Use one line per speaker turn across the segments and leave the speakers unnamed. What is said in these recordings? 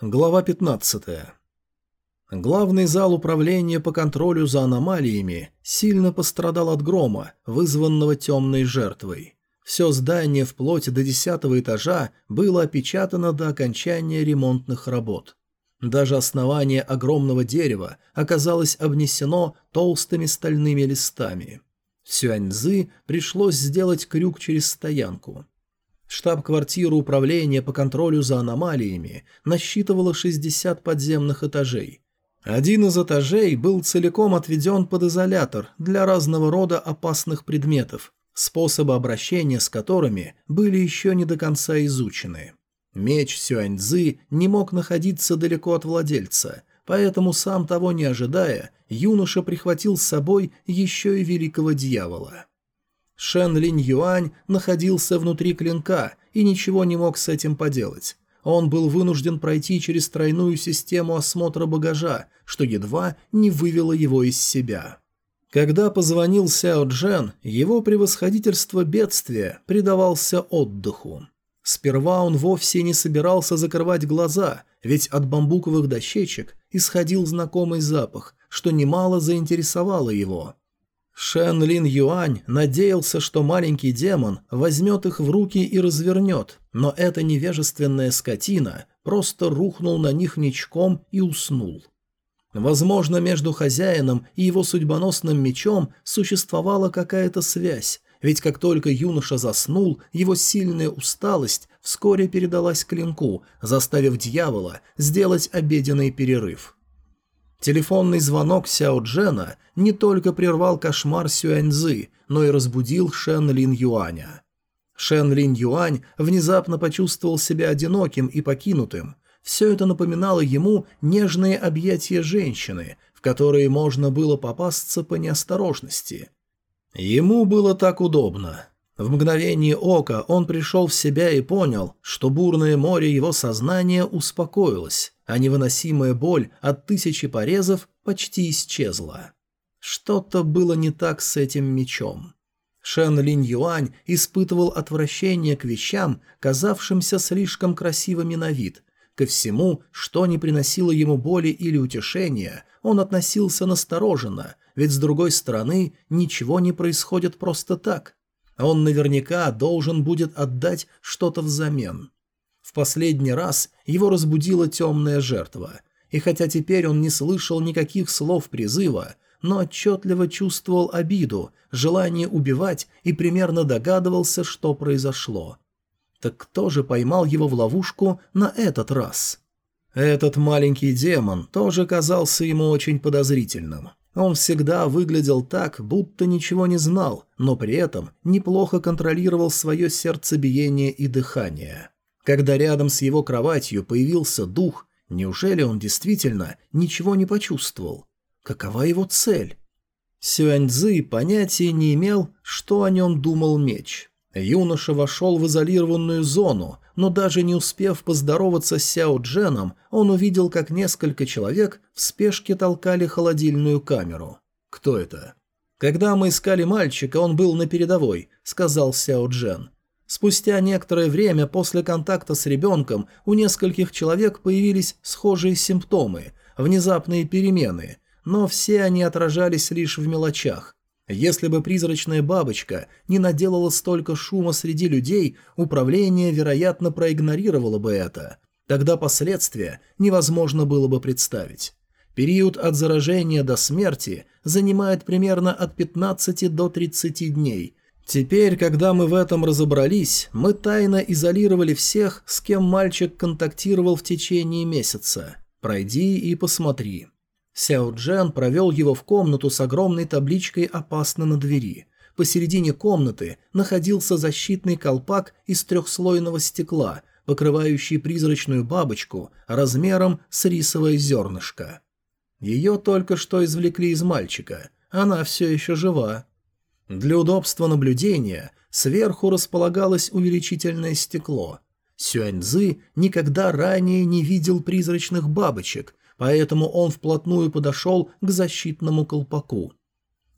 Глава 15. Главный зал управления по контролю за аномалиями сильно пострадал от грома, вызванного темной жертвой. Все здание вплоть до десятого этажа было опечатано до окончания ремонтных работ. Даже основание огромного дерева оказалось обнесено толстыми стальными листами. Сюаньзы пришлось сделать крюк через стоянку. Штаб-квартира управления по контролю за аномалиями насчитывала 60 подземных этажей. Один из этажей был целиком отведен под изолятор для разного рода опасных предметов, способы обращения с которыми были еще не до конца изучены. Меч Сюаньцзы не мог находиться далеко от владельца, поэтому, сам того не ожидая, юноша прихватил с собой еще и великого дьявола. Шен Линь Юань находился внутри клинка и ничего не мог с этим поделать. Он был вынужден пройти через тройную систему осмотра багажа, что едва не вывело его из себя. Когда позвонил Сяо Джен, его превосходительство бедствия предавался отдыху. Сперва он вовсе не собирался закрывать глаза, ведь от бамбуковых дощечек исходил знакомый запах, что немало заинтересовало его – Шэн Лин Юань надеялся, что маленький демон возьмет их в руки и развернет, но эта невежественная скотина просто рухнул на них ничком и уснул. Возможно, между хозяином и его судьбоносным мечом существовала какая-то связь, ведь как только юноша заснул, его сильная усталость вскоре передалась клинку, заставив дьявола сделать обеденный перерыв. Телефонный звонок Сяо Джена не только прервал кошмар Сюаньзы, но и разбудил Шен Лин Юаня. Шен Лин Юань внезапно почувствовал себя одиноким и покинутым. Все это напоминало ему нежные объятия женщины, в которые можно было попасться по неосторожности. Ему было так удобно. В мгновение ока он пришел в себя и понял, что бурное море его сознания успокоилось, а невыносимая боль от тысячи порезов почти исчезла. Что-то было не так с этим мечом. Шен Линь Юань испытывал отвращение к вещам, казавшимся слишком красивыми на вид. Ко всему, что не приносило ему боли или утешения, он относился настороженно, ведь с другой стороны ничего не происходит просто так. А он наверняка должен будет отдать что-то взамен. В последний раз его разбудила темная жертва, и хотя теперь он не слышал никаких слов призыва, но отчетливо чувствовал обиду, желание убивать и примерно догадывался, что произошло. Так кто же поймал его в ловушку на этот раз? Этот маленький демон тоже казался ему очень подозрительным. Он всегда выглядел так, будто ничего не знал, но при этом неплохо контролировал свое сердцебиение и дыхание. Когда рядом с его кроватью появился дух, неужели он действительно ничего не почувствовал? Какова его цель? Сюаньцзы понятия не имел, что о нем думал меч. Юноша вошел в изолированную зону, но даже не успев поздороваться с Сяо Дженом, он увидел, как несколько человек в спешке толкали холодильную камеру. «Кто это?» «Когда мы искали мальчика, он был на передовой», — сказал Сяо Джен. Спустя некоторое время после контакта с ребенком у нескольких человек появились схожие симптомы, внезапные перемены, но все они отражались лишь в мелочах. Если бы призрачная бабочка не наделала столько шума среди людей, управление, вероятно, проигнорировало бы это. Тогда последствия невозможно было бы представить. Период от заражения до смерти занимает примерно от 15 до 30 дней – Теперь, когда мы в этом разобрались, мы тайно изолировали всех, с кем мальчик контактировал в течение месяца. Пройди и посмотри. Сяо Джен провел его в комнату с огромной табличкой «Опасно на двери». Посередине комнаты находился защитный колпак из трехслойного стекла, покрывающий призрачную бабочку размером с рисовое зернышко. Ее только что извлекли из мальчика. Она все еще жива. Для удобства наблюдения сверху располагалось увеличительное стекло. Сюаньзы никогда ранее не видел призрачных бабочек, поэтому он вплотную подошел к защитному колпаку.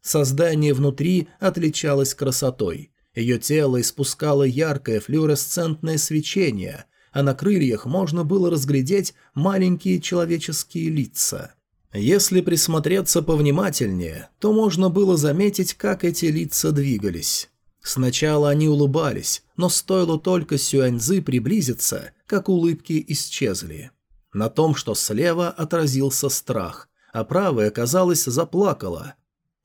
Создание внутри отличалось красотой. Ее тело испускало яркое флюоресцентное свечение, а на крыльях можно было разглядеть маленькие человеческие лица – если присмотреться повнимательнее, то можно было заметить, как эти лица двигались. Сначала они улыбались, но стоило только Сюаньзы приблизиться, как улыбки исчезли. На том, что слева отразился страх, а правая, казалось, заплакала.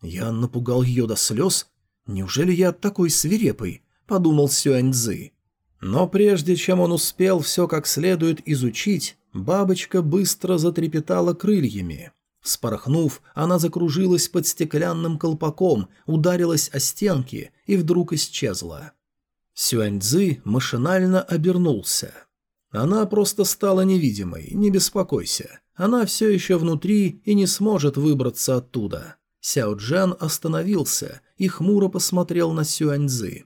Я напугал ее до слез. «Неужели я такой свирепый?» – подумал Сюаньзы. Но прежде чем он успел все как следует изучить, бабочка быстро затрепетала крыльями. Вспорхнув, она закружилась под стеклянным колпаком, ударилась о стенки и вдруг исчезла. Сюаньцзы машинально обернулся. Она просто стала невидимой, не беспокойся. Она все еще внутри и не сможет выбраться оттуда. Сяо Джан остановился и хмуро посмотрел на Сюаньцзы.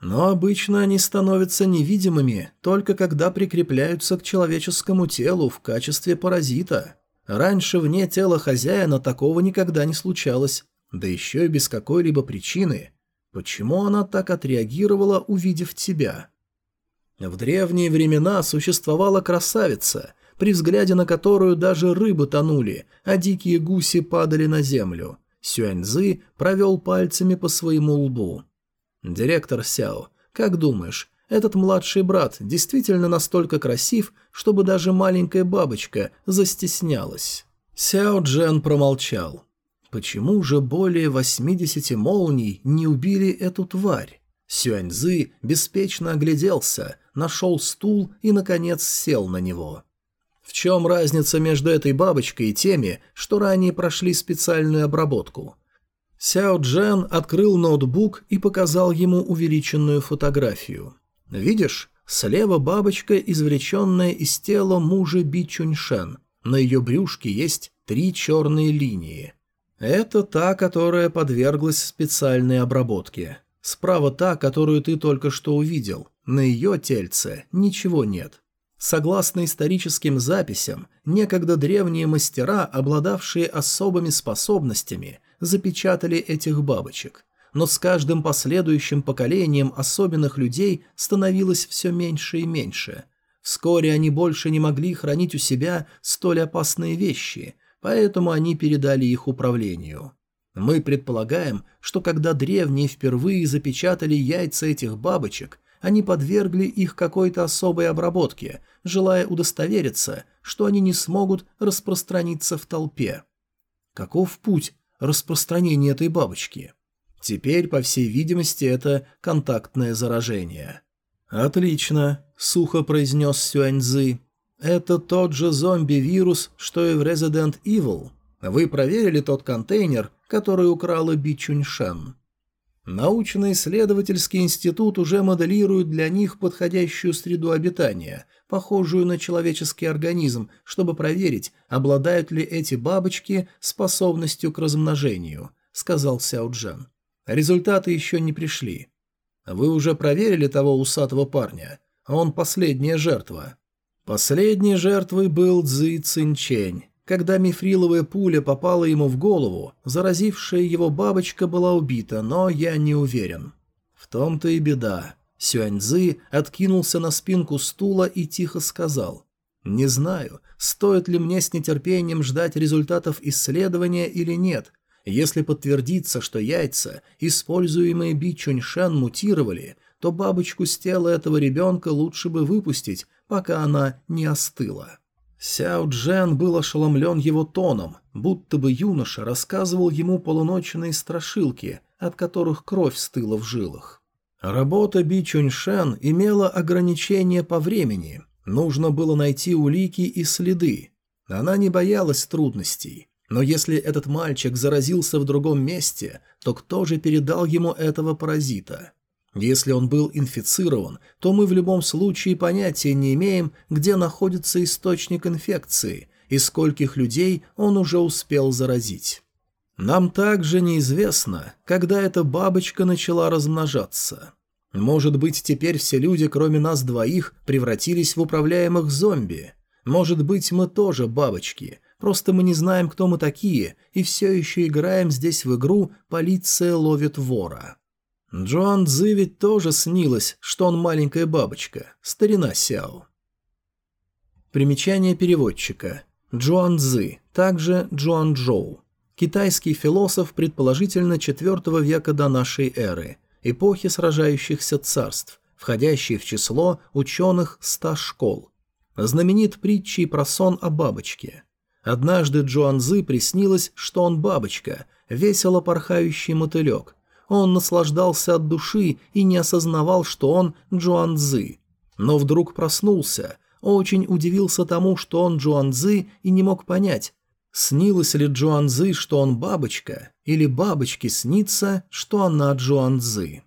Но обычно они становятся невидимыми только когда прикрепляются к человеческому телу в качестве паразита. Раньше вне тела хозяина такого никогда не случалось, да еще и без какой-либо причины. Почему она так отреагировала, увидев тебя? В древние времена существовала красавица, при взгляде на которую даже рыбы тонули, а дикие гуси падали на землю. Сюаньзы провел пальцами по своему лбу. «Директор Сяо, как думаешь, этот младший брат действительно настолько красив, чтобы даже маленькая бабочка застеснялась. Сяо Джен промолчал. Почему же более 80 молний не убили эту тварь? Сюаньзы беспечно огляделся, нашел стул и, наконец, сел на него. В чем разница между этой бабочкой и теми, что ранее прошли специальную обработку? Сяо Джен открыл ноутбук и показал ему увеличенную фотографию. Видишь, слева бабочка, извлеченная из тела мужа Би Чуньшен. На ее брюшке есть три черные линии. Это та, которая подверглась специальной обработке. Справа та, которую ты только что увидел. На ее тельце ничего нет. Согласно историческим записям, некогда древние мастера, обладавшие особыми способностями, запечатали этих бабочек но с каждым последующим поколением особенных людей становилось все меньше и меньше. Вскоре они больше не могли хранить у себя столь опасные вещи, поэтому они передали их управлению. Мы предполагаем, что когда древние впервые запечатали яйца этих бабочек, они подвергли их какой-то особой обработке, желая удостовериться, что они не смогут распространиться в толпе. Каков путь распространения этой бабочки? Теперь, по всей видимости, это контактное заражение. «Отлично», — сухо произнес Сюаньзы. «Это тот же зомби-вирус, что и в Resident Evil. Вы проверили тот контейнер, который украла Би Чуньшен?» Научно-исследовательский институт уже моделирует для них подходящую среду обитания, похожую на человеческий организм, чтобы проверить, обладают ли эти бабочки способностью к размножению, сказал Сяо Джен. Результаты еще не пришли. Вы уже проверили того усатого парня, а он последняя жертва. Последней жертвой был Цзи Цинчень. Когда мифриловая пуля попала ему в голову, заразившая его бабочка была убита, но я не уверен. В том-то и беда. Сюаньзы откинулся на спинку стула и тихо сказал. «Не знаю, стоит ли мне с нетерпением ждать результатов исследования или нет, если подтвердится, что яйца, используемые Би Чуньшан, мутировали, то бабочку с тела этого ребенка лучше бы выпустить, пока она не остыла. Сяо Джен был ошеломлен его тоном, будто бы юноша рассказывал ему полуночные страшилки, от которых кровь стыла в жилах. Работа Би Чуньшен имела ограничения по времени, нужно было найти улики и следы. Она не боялась трудностей. Но если этот мальчик заразился в другом месте, то кто же передал ему этого паразита? Если он был инфицирован, то мы в любом случае понятия не имеем, где находится источник инфекции и скольких людей он уже успел заразить. Нам также неизвестно, когда эта бабочка начала размножаться. Может быть, теперь все люди, кроме нас двоих, превратились в управляемых зомби. Может быть, мы тоже бабочки – Просто мы не знаем, кто мы такие, и все еще играем здесь в игру «Полиция ловит вора». Джоан Цзы ведь тоже снилось, что он маленькая бабочка, старина Сяо. Примечание переводчика. Джоан Цзы, также Джоан Джоу. Китайский философ, предположительно, IV века до нашей эры, эпохи сражающихся царств, входящий в число ученых ста школ. Знаменит притчей про сон о бабочке – Однажды Джуанзы приснилось, что он бабочка, весело порхающий мотылек. Он наслаждался от души и не осознавал, что он Джуанзы. Но вдруг проснулся, очень удивился тому, что он Джуанзы и не мог понять, снилось ли Джуанзы, что он бабочка, или бабочке снится, что она Джуанзы.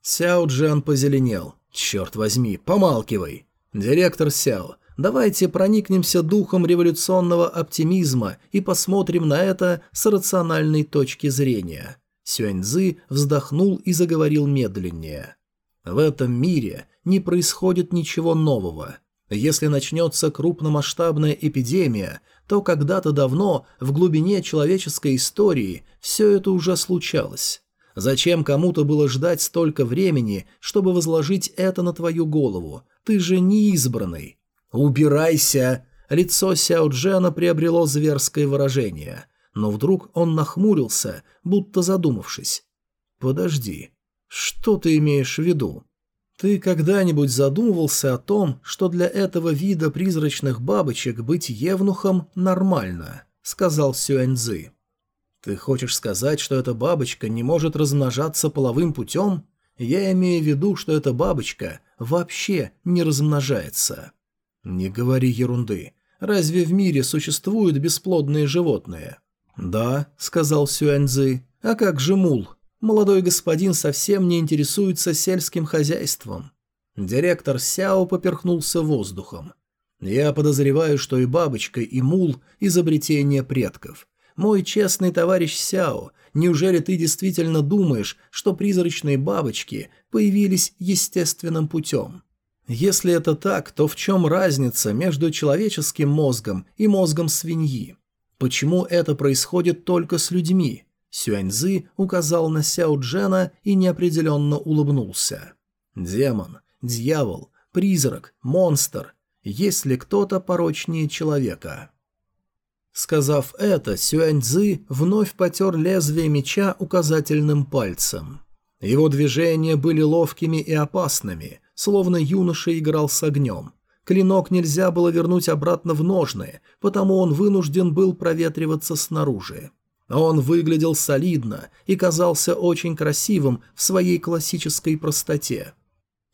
Сяо Джиан позеленел. «Черт возьми, помалкивай!» «Директор Сяо, Давайте проникнемся духом революционного оптимизма и посмотрим на это с рациональной точки зрения. Сюаньзы вздохнул и заговорил медленнее. В этом мире не происходит ничего нового. Если начнется крупномасштабная эпидемия, то когда-то давно в глубине человеческой истории все это уже случалось. Зачем кому-то было ждать столько времени, чтобы возложить это на твою голову? Ты же не избранный. «Убирайся!» Лицо Сяо Джена приобрело зверское выражение, но вдруг он нахмурился, будто задумавшись. «Подожди, что ты имеешь в виду? Ты когда-нибудь задумывался о том, что для этого вида призрачных бабочек быть евнухом нормально?» — сказал Сюэньцзы. «Ты хочешь сказать, что эта бабочка не может размножаться половым путем? Я имею в виду, что эта бабочка вообще не размножается». «Не говори ерунды. Разве в мире существуют бесплодные животные?» «Да», — сказал Сюэньзы. «А как же мул? Молодой господин совсем не интересуется сельским хозяйством». Директор Сяо поперхнулся воздухом. «Я подозреваю, что и бабочка, и мул – изобретение предков. Мой честный товарищ Сяо, неужели ты действительно думаешь, что призрачные бабочки появились естественным путем?» Если это так, то в чем разница между человеческим мозгом и мозгом свиньи? Почему это происходит только с людьми? Сюаньзы указал на Сяо Джена и неопределенно улыбнулся. Демон, дьявол, призрак, монстр. Есть ли кто-то порочнее человека? Сказав это, Сюаньзы вновь потер лезвие меча указательным пальцем. Его движения были ловкими и опасными, словно юноша играл с огнем. Клинок нельзя было вернуть обратно в ножны, потому он вынужден был проветриваться снаружи. Он выглядел солидно и казался очень красивым в своей классической простоте.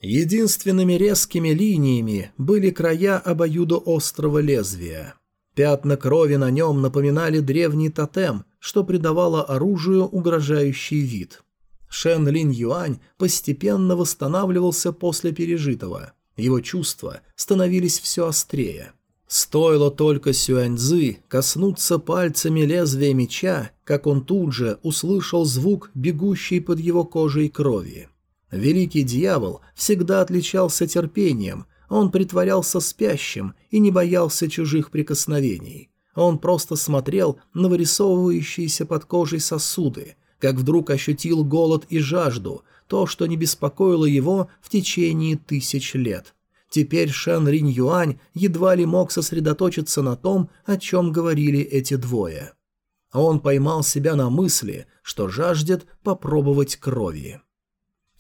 Единственными резкими линиями были края обоюдоострого лезвия. Пятна крови на нем напоминали древний тотем, что придавало оружию угрожающий вид – Шен Лин Юань постепенно восстанавливался после пережитого. Его чувства становились все острее. Стоило только Сюань Цзы коснуться пальцами лезвия меча, как он тут же услышал звук бегущий под его кожей крови. Великий дьявол всегда отличался терпением, он притворялся спящим и не боялся чужих прикосновений. Он просто смотрел на вырисовывающиеся под кожей сосуды, как вдруг ощутил голод и жажду, то, что не беспокоило его в течение тысяч лет. Теперь Шэн Ринь Юань едва ли мог сосредоточиться на том, о чем говорили эти двое. Он поймал себя на мысли, что жаждет попробовать крови.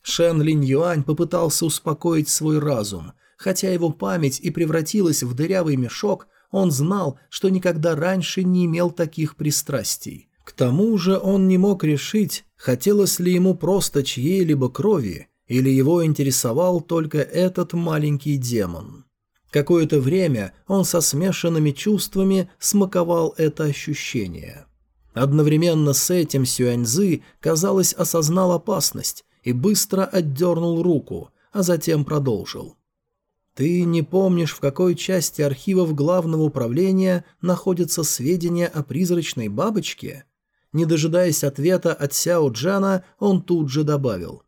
Шэн Линь Юань попытался успокоить свой разум. Хотя его память и превратилась в дырявый мешок, он знал, что никогда раньше не имел таких пристрастий. К тому же он не мог решить, хотелось ли ему просто чьей-либо крови, или его интересовал только этот маленький демон. Какое-то время он со смешанными чувствами смаковал это ощущение. Одновременно с этим Сюаньзы, казалось, осознал опасность и быстро отдернул руку, а затем продолжил. «Ты не помнишь, в какой части архивов главного управления находятся сведения о призрачной бабочке?» Не дожидаясь ответа от Сяо Джана, он тут же добавил.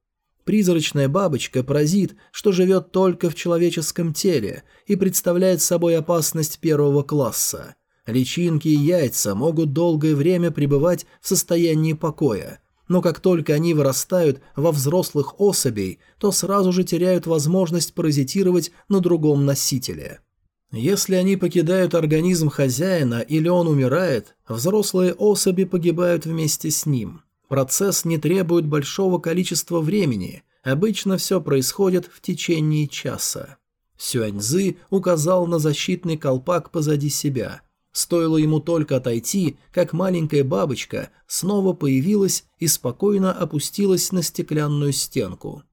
Призрачная бабочка – паразит, что живет только в человеческом теле и представляет собой опасность первого класса. Личинки и яйца могут долгое время пребывать в состоянии покоя, но как только они вырастают во взрослых особей, то сразу же теряют возможность паразитировать на другом носителе – если они покидают организм хозяина или он умирает, взрослые особи погибают вместе с ним. Процесс не требует большого количества времени, обычно все происходит в течение часа. Сюаньзы указал на защитный колпак позади себя. Стоило ему только отойти, как маленькая бабочка снова появилась и спокойно опустилась на стеклянную стенку.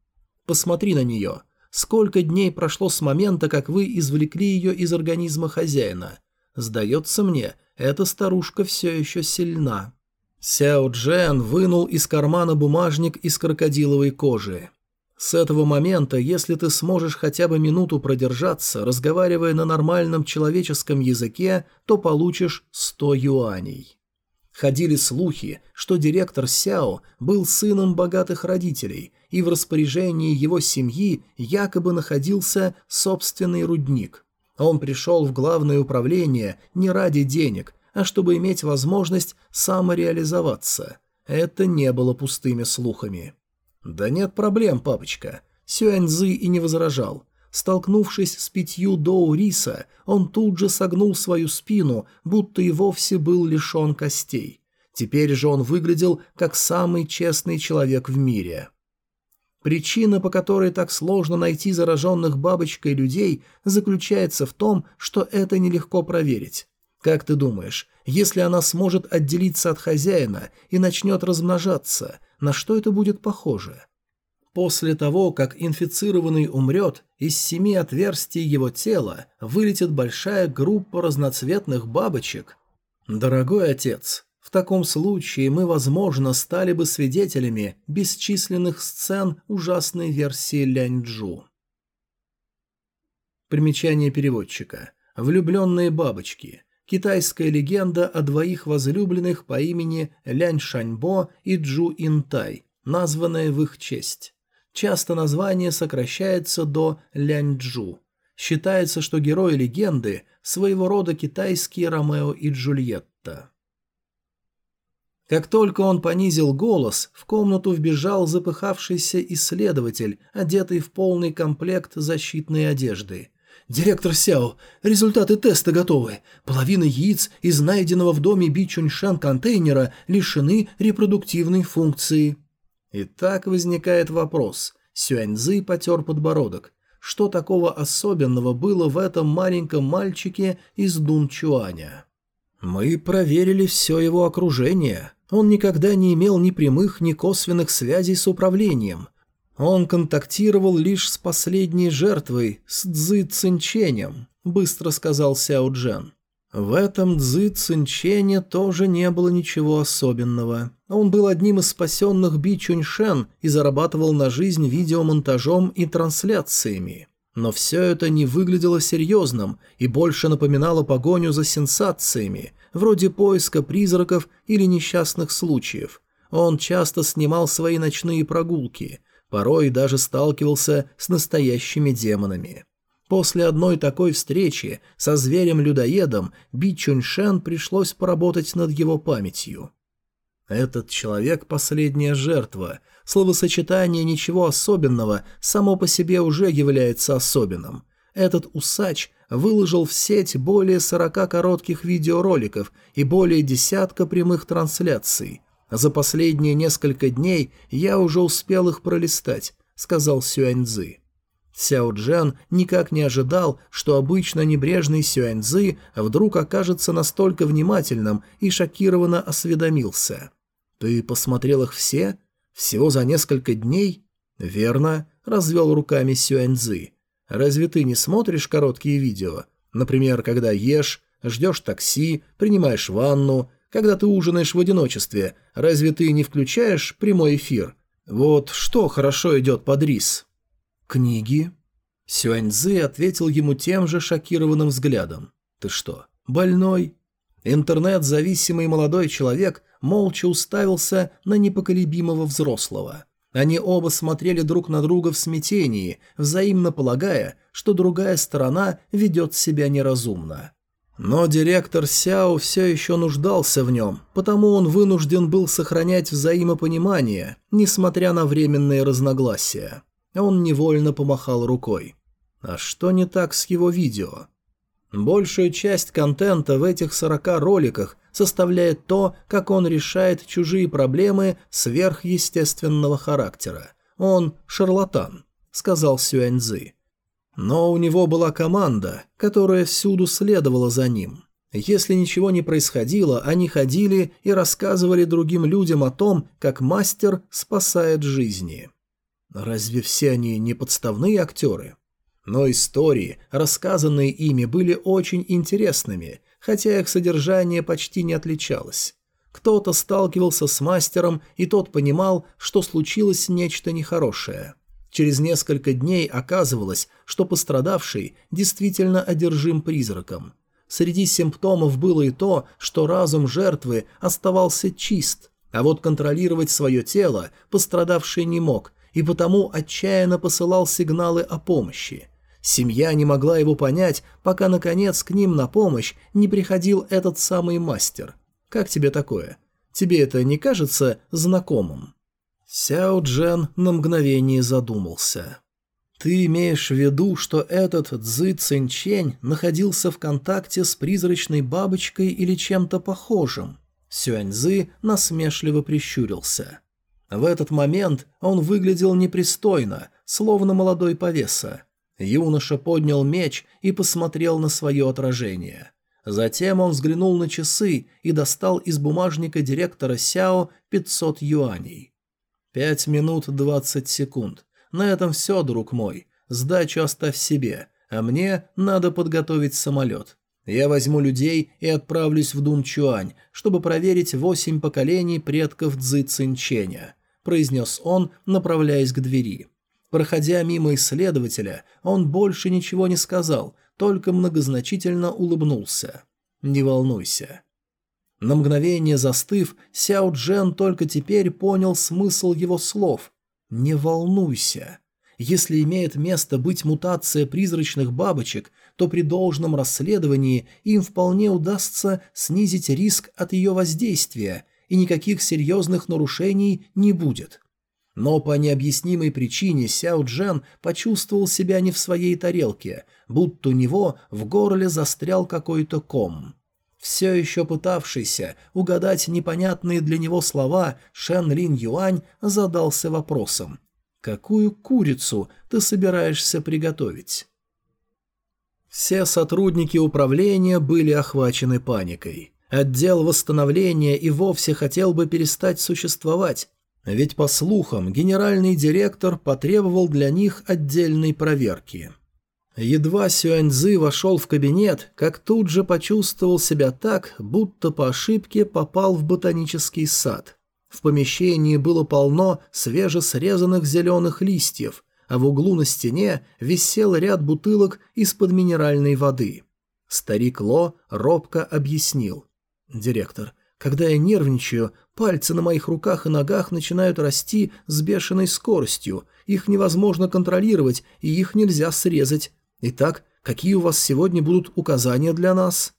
«Посмотри на нее», Сколько дней прошло с момента, как вы извлекли ее из организма хозяина? Сдается мне, эта старушка все еще сильна». Сяо Джен вынул из кармана бумажник из крокодиловой кожи. «С этого момента, если ты сможешь хотя бы минуту продержаться, разговаривая на нормальном человеческом языке, то получишь 100 юаней». Ходили слухи, что директор Сяо был сыном богатых родителей, и в распоряжении его семьи якобы находился собственный рудник. Он пришел в главное управление не ради денег, а чтобы иметь возможность самореализоваться. Это не было пустыми слухами. «Да нет проблем, папочка». Сюэньзы и не возражал. Столкнувшись с пятью доу риса, он тут же согнул свою спину, будто и вовсе был лишен костей. Теперь же он выглядел как самый честный человек в мире. Причина, по которой так сложно найти зараженных бабочкой людей, заключается в том, что это нелегко проверить. Как ты думаешь, если она сможет отделиться от хозяина и начнет размножаться, на что это будет похоже? После того, как инфицированный умрет, из семи отверстий его тела вылетит большая группа разноцветных бабочек. Дорогой отец, в таком случае мы, возможно, стали бы свидетелями бесчисленных сцен ужасной версии Ляньчжу. Примечание переводчика. Влюбленные бабочки. Китайская легенда о двоих возлюбленных по имени Лянь Шаньбо и Джу Интай, названная в их честь. Часто название сокращается до Ляньчжу. Считается, что герои легенды – своего рода китайские Ромео и Джульетта. Как только он понизил голос, в комнату вбежал запыхавшийся исследователь, одетый в полный комплект защитной одежды. «Директор Сяо, результаты теста готовы. Половина яиц из найденного в доме Би Чуньшан контейнера лишены репродуктивной функции». И так возникает вопрос. Сюаньзы потер подбородок. Что такого особенного было в этом маленьком мальчике из Дунчуаня? «Мы проверили все его окружение. Он никогда не имел ни прямых, ни косвенных связей с управлением. Он контактировал лишь с последней жертвой, с Цзы Цинченем», — быстро сказал Сяо Джен. В этом Цзы Цинчене тоже не было ничего особенного. Он был одним из спасенных Би Чуньшен и зарабатывал на жизнь видеомонтажом и трансляциями. Но все это не выглядело серьезным и больше напоминало погоню за сенсациями, вроде поиска призраков или несчастных случаев. Он часто снимал свои ночные прогулки, порой даже сталкивался с настоящими демонами. После одной такой встречи со зверем-людоедом Би Чуньшен пришлось поработать над его памятью. Этот человек – последняя жертва. Словосочетание «ничего особенного» само по себе уже является особенным. Этот усач выложил в сеть более 40 коротких видеороликов и более десятка прямых трансляций. За последние несколько дней я уже успел их пролистать, сказал Сюаньцзы. Сяо Джен никак не ожидал, что обычно небрежный Сюэнь Цзы вдруг окажется настолько внимательным и шокированно осведомился. «Ты посмотрел их все? Всего за несколько дней?» «Верно», — развел руками Сюэнь Цзы. «Разве ты не смотришь короткие видео? Например, когда ешь, ждешь такси, принимаешь ванну, когда ты ужинаешь в одиночестве, разве ты не включаешь прямой эфир? Вот что хорошо идет под рис?» «Книги?» Сюаньзы ответил ему тем же шокированным взглядом. «Ты что, больной?» Интернет-зависимый молодой человек молча уставился на непоколебимого взрослого. Они оба смотрели друг на друга в смятении, взаимно полагая, что другая сторона ведет себя неразумно. Но директор Сяо все еще нуждался в нем, потому он вынужден был сохранять взаимопонимание, несмотря на временные разногласия. Он невольно помахал рукой. А что не так с его видео? Большая часть контента в этих 40 роликах составляет то, как он решает чужие проблемы сверхъестественного характера. Он шарлатан, сказал Сюаньзы. Но у него была команда, которая всюду следовала за ним. Если ничего не происходило, они ходили и рассказывали другим людям о том, как мастер спасает жизни. Разве все они не подставные актеры? Но истории, рассказанные ими, были очень интересными, хотя их содержание почти не отличалось. Кто-то сталкивался с мастером, и тот понимал, что случилось нечто нехорошее. Через несколько дней оказывалось, что пострадавший действительно одержим призраком. Среди симптомов было и то, что разум жертвы оставался чист, а вот контролировать свое тело пострадавший не мог, и потому отчаянно посылал сигналы о помощи. Семья не могла его понять, пока, наконец, к ним на помощь не приходил этот самый мастер. Как тебе такое? Тебе это не кажется знакомым?» Сяо Джен на мгновение задумался. «Ты имеешь в виду, что этот Цзы Цинчень находился в контакте с призрачной бабочкой или чем-то похожим?» Сюаньзы насмешливо прищурился. В этот момент он выглядел непристойно, словно молодой повеса. Юноша поднял меч и посмотрел на свое отражение. Затем он взглянул на часы и достал из бумажника директора Сяо 500 юаней. «Пять минут двадцать секунд. На этом все, друг мой. Сдачу оставь себе, а мне надо подготовить самолет. Я возьму людей и отправлюсь в Дунчуань, чтобы проверить восемь поколений предков Цзы Цинченя произнес он, направляясь к двери. Проходя мимо исследователя, он больше ничего не сказал, только многозначительно улыбнулся. «Не волнуйся». На мгновение застыв, Сяо Джен только теперь понял смысл его слов. «Не волнуйся». Если имеет место быть мутация призрачных бабочек, то при должном расследовании им вполне удастся снизить риск от ее воздействия – и никаких серьезных нарушений не будет. Но по необъяснимой причине Сяо Джен почувствовал себя не в своей тарелке, будто у него в горле застрял какой-то ком. Все еще пытавшийся угадать непонятные для него слова, Шен Лин Юань задался вопросом. «Какую курицу ты собираешься приготовить?» Все сотрудники управления были охвачены паникой. Отдел восстановления и вовсе хотел бы перестать существовать, ведь, по слухам, генеральный директор потребовал для них отдельной проверки. Едва Сюаньзы вошел в кабинет, как тут же почувствовал себя так, будто по ошибке попал в ботанический сад. В помещении было полно свежесрезанных зеленых листьев, а в углу на стене висел ряд бутылок из-под минеральной воды. Старик Ло робко объяснил. Директор. Когда я нервничаю, пальцы на моих руках и ногах начинают расти с бешеной скоростью. Их невозможно контролировать, и их нельзя срезать. Итак, какие у вас сегодня будут указания для нас?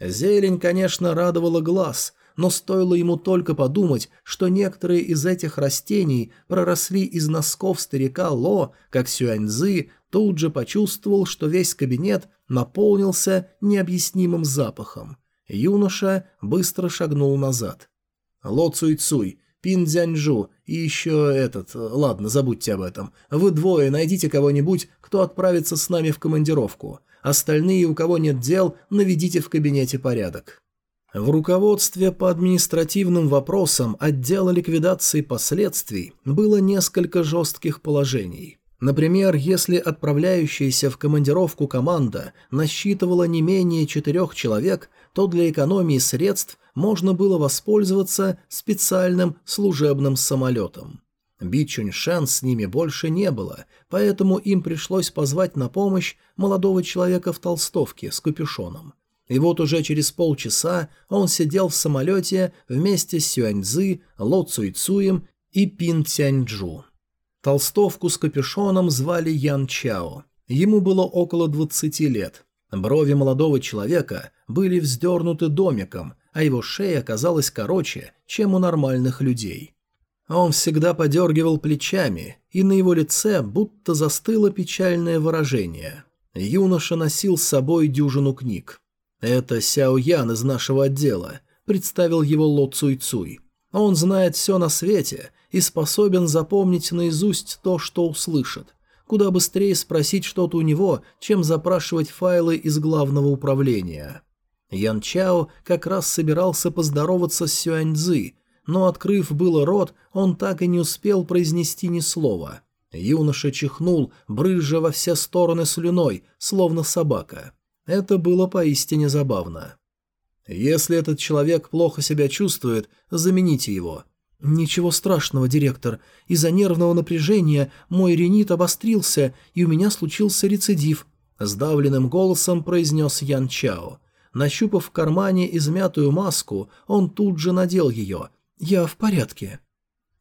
Зелень, конечно, радовала глаз, но стоило ему только подумать, что некоторые из этих растений проросли из носков старика Ло, как Сюаньзы, тут же почувствовал, что весь кабинет наполнился необъяснимым запахом. Юноша быстро шагнул назад. «Ло Цуй Цуй, Пин Дзяньжу и еще этот... Ладно, забудьте об этом. Вы двое найдите кого-нибудь, кто отправится с нами в командировку. Остальные, у кого нет дел, наведите в кабинете порядок». В руководстве по административным вопросам отдела ликвидации последствий было несколько жестких положений. Например, если отправляющаяся в командировку команда насчитывала не менее четырех человек, то для экономии средств можно было воспользоваться специальным служебным самолетом. Би Чуньшан с ними больше не было, поэтому им пришлось позвать на помощь молодого человека в толстовке с капюшоном. И вот уже через полчаса он сидел в самолете вместе с Сюаньзы, Ло Цуйцуем и Пин Тяньчжу. Толстовку с капюшоном звали Ян Чао. Ему было около 20 лет. Брови молодого человека были вздернуты домиком, а его шея оказалась короче, чем у нормальных людей. Он всегда подергивал плечами, и на его лице будто застыло печальное выражение. Юноша носил с собой дюжину книг. «Это Сяо Ян из нашего отдела», — представил его Ло Цуй Цуй. «Он знает все на свете и способен запомнить наизусть то, что услышит. Куда быстрее спросить что-то у него, чем запрашивать файлы из главного управления. Ян Чао как раз собирался поздороваться с Сюаньзы, но, открыв было рот, он так и не успел произнести ни слова. Юноша чихнул, брызжа во все стороны слюной, словно собака. Это было поистине забавно. «Если этот человек плохо себя чувствует, замените его», «Ничего страшного, директор. Из-за нервного напряжения мой ринит обострился, и у меня случился рецидив», – сдавленным голосом произнес Ян Чао. Нащупав в кармане измятую маску, он тут же надел ее. «Я в порядке».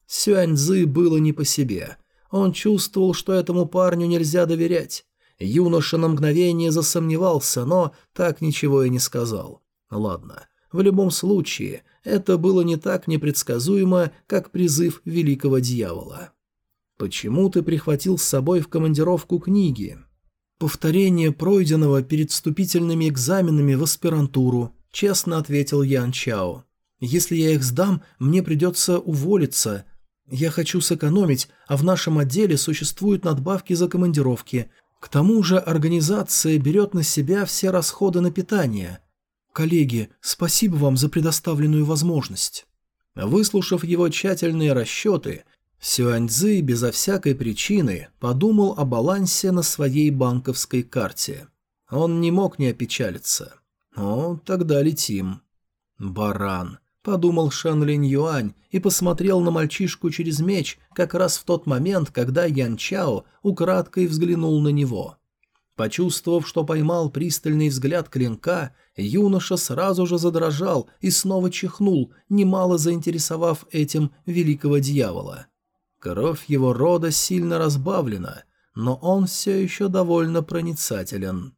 Сюаньзы было не по себе. Он чувствовал, что этому парню нельзя доверять. Юноша на мгновение засомневался, но так ничего и не сказал. «Ладно, в любом случае, это было не так непредсказуемо, как призыв великого дьявола. «Почему ты прихватил с собой в командировку книги?» «Повторение пройденного перед вступительными экзаменами в аспирантуру», — честно ответил Ян Чао. «Если я их сдам, мне придется уволиться. Я хочу сэкономить, а в нашем отделе существуют надбавки за командировки. К тому же организация берет на себя все расходы на питание. «Коллеги, спасибо вам за предоставленную возможность». Выслушав его тщательные расчеты, Сюаньзы безо всякой причины подумал о балансе на своей банковской карте. Он не мог не опечалиться. «О, тогда летим». «Баран», — подумал Шан Линь Юань и посмотрел на мальчишку через меч как раз в тот момент, когда Ян Чао украдкой взглянул на него. Почувствовав, что поймал пристальный взгляд клинка, юноша сразу же задрожал и снова чихнул, немало заинтересовав этим великого дьявола. Кровь его рода сильно разбавлена, но он все еще довольно проницателен.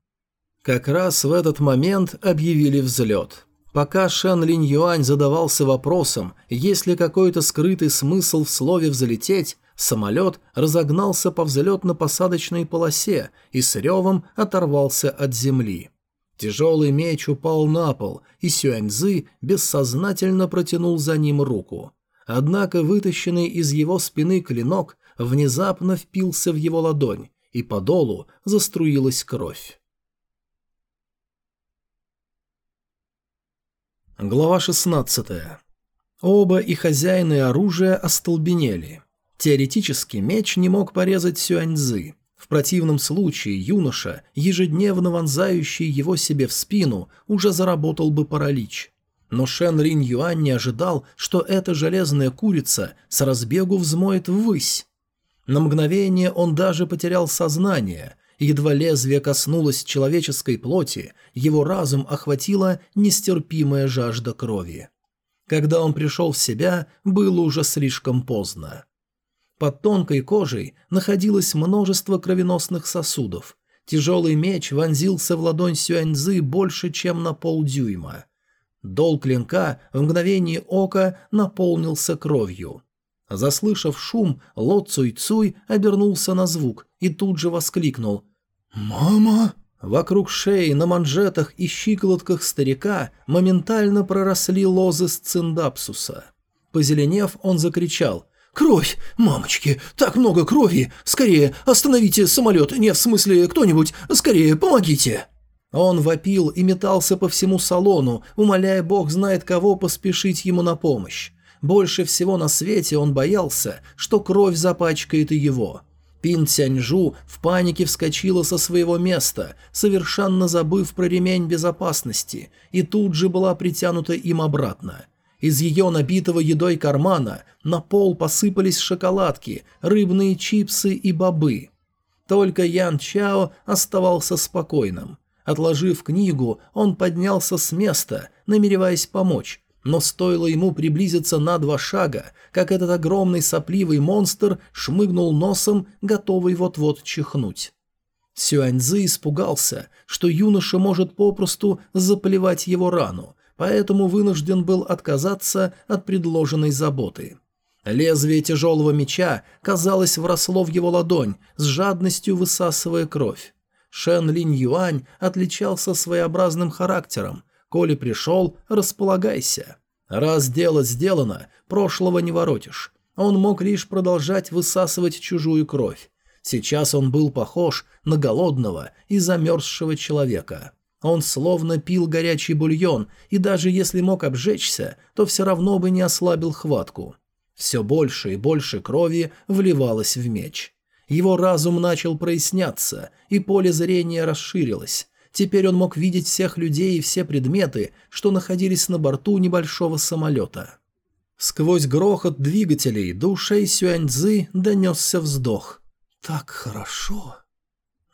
Как раз в этот момент объявили взлет. Пока Шен Линь Юань задавался вопросом, есть ли какой-то скрытый смысл в слове «взлететь», Самолет разогнался по взлетно-посадочной полосе и с ревом оторвался от земли. Тяжелый меч упал на пол, и Сюаньзы бессознательно протянул за ним руку. Однако вытащенный из его спины клинок внезапно впился в его ладонь, и по долу заструилась кровь. Глава 16. Оба и хозяины оружия остолбенели. Теоретически меч не мог порезать Сюаньзы. В противном случае юноша, ежедневно вонзающий его себе в спину, уже заработал бы паралич. Но Шен Рин Юань не ожидал, что эта железная курица с разбегу взмоет ввысь. На мгновение он даже потерял сознание. Едва лезвие коснулось человеческой плоти, его разум охватила нестерпимая жажда крови. Когда он пришел в себя, было уже слишком поздно. Под тонкой кожей находилось множество кровеносных сосудов. Тяжелый меч вонзился в ладонь Сюаньзы больше, чем на полдюйма. Дол клинка в мгновение ока наполнился кровью. Заслышав шум, Ло Цуй Цуй обернулся на звук и тут же воскликнул «Мама!». Вокруг шеи, на манжетах и щиколотках старика моментально проросли лозы сциндапсуса. Позеленев, он закричал – «Кровь! Мамочки! Так много крови! Скорее, остановите самолет! Не, в смысле, кто-нибудь! Скорее, помогите!» Он вопил и метался по всему салону, умоляя бог знает кого поспешить ему на помощь. Больше всего на свете он боялся, что кровь запачкает и его. Пин Тяньжу в панике вскочила со своего места, совершенно забыв про ремень безопасности, и тут же была притянута им обратно – из ее набитого едой кармана на пол посыпались шоколадки, рыбные чипсы и бобы. Только Ян Чао оставался спокойным. Отложив книгу, он поднялся с места, намереваясь помочь, но стоило ему приблизиться на два шага, как этот огромный сопливый монстр шмыгнул носом, готовый вот-вот чихнуть. Сюаньзы испугался, что юноша может попросту заплевать его рану, поэтому вынужден был отказаться от предложенной заботы. Лезвие тяжелого меча, казалось, вросло в его ладонь, с жадностью высасывая кровь. Шен Линь Юань отличался своеобразным характером. «Коли пришел, располагайся». Раз дело сделано, прошлого не воротишь. Он мог лишь продолжать высасывать чужую кровь. Сейчас он был похож на голодного и замерзшего человека. Он словно пил горячий бульон, и даже если мог обжечься, то все равно бы не ослабил хватку. Все больше и больше крови вливалось в меч. Его разум начал проясняться, и поле зрения расширилось. Теперь он мог видеть всех людей и все предметы, что находились на борту небольшого самолета. Сквозь грохот двигателей до ушей Сюаньзы донесся вздох. «Так хорошо!»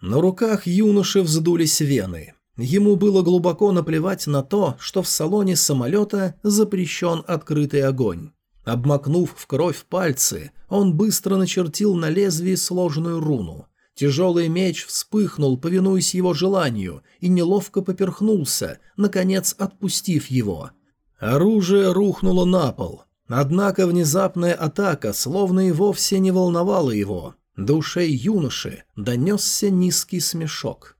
На руках юноши вздулись вены, Ему было глубоко наплевать на то, что в салоне самолета запрещен открытый огонь. Обмакнув в кровь пальцы, он быстро начертил на лезвии сложную руну. Тяжелый меч вспыхнул, повинуясь его желанию, и неловко поперхнулся, наконец отпустив его. Оружие рухнуло на пол. Однако внезапная атака словно и вовсе не волновала его. До ушей юноши донесся низкий смешок.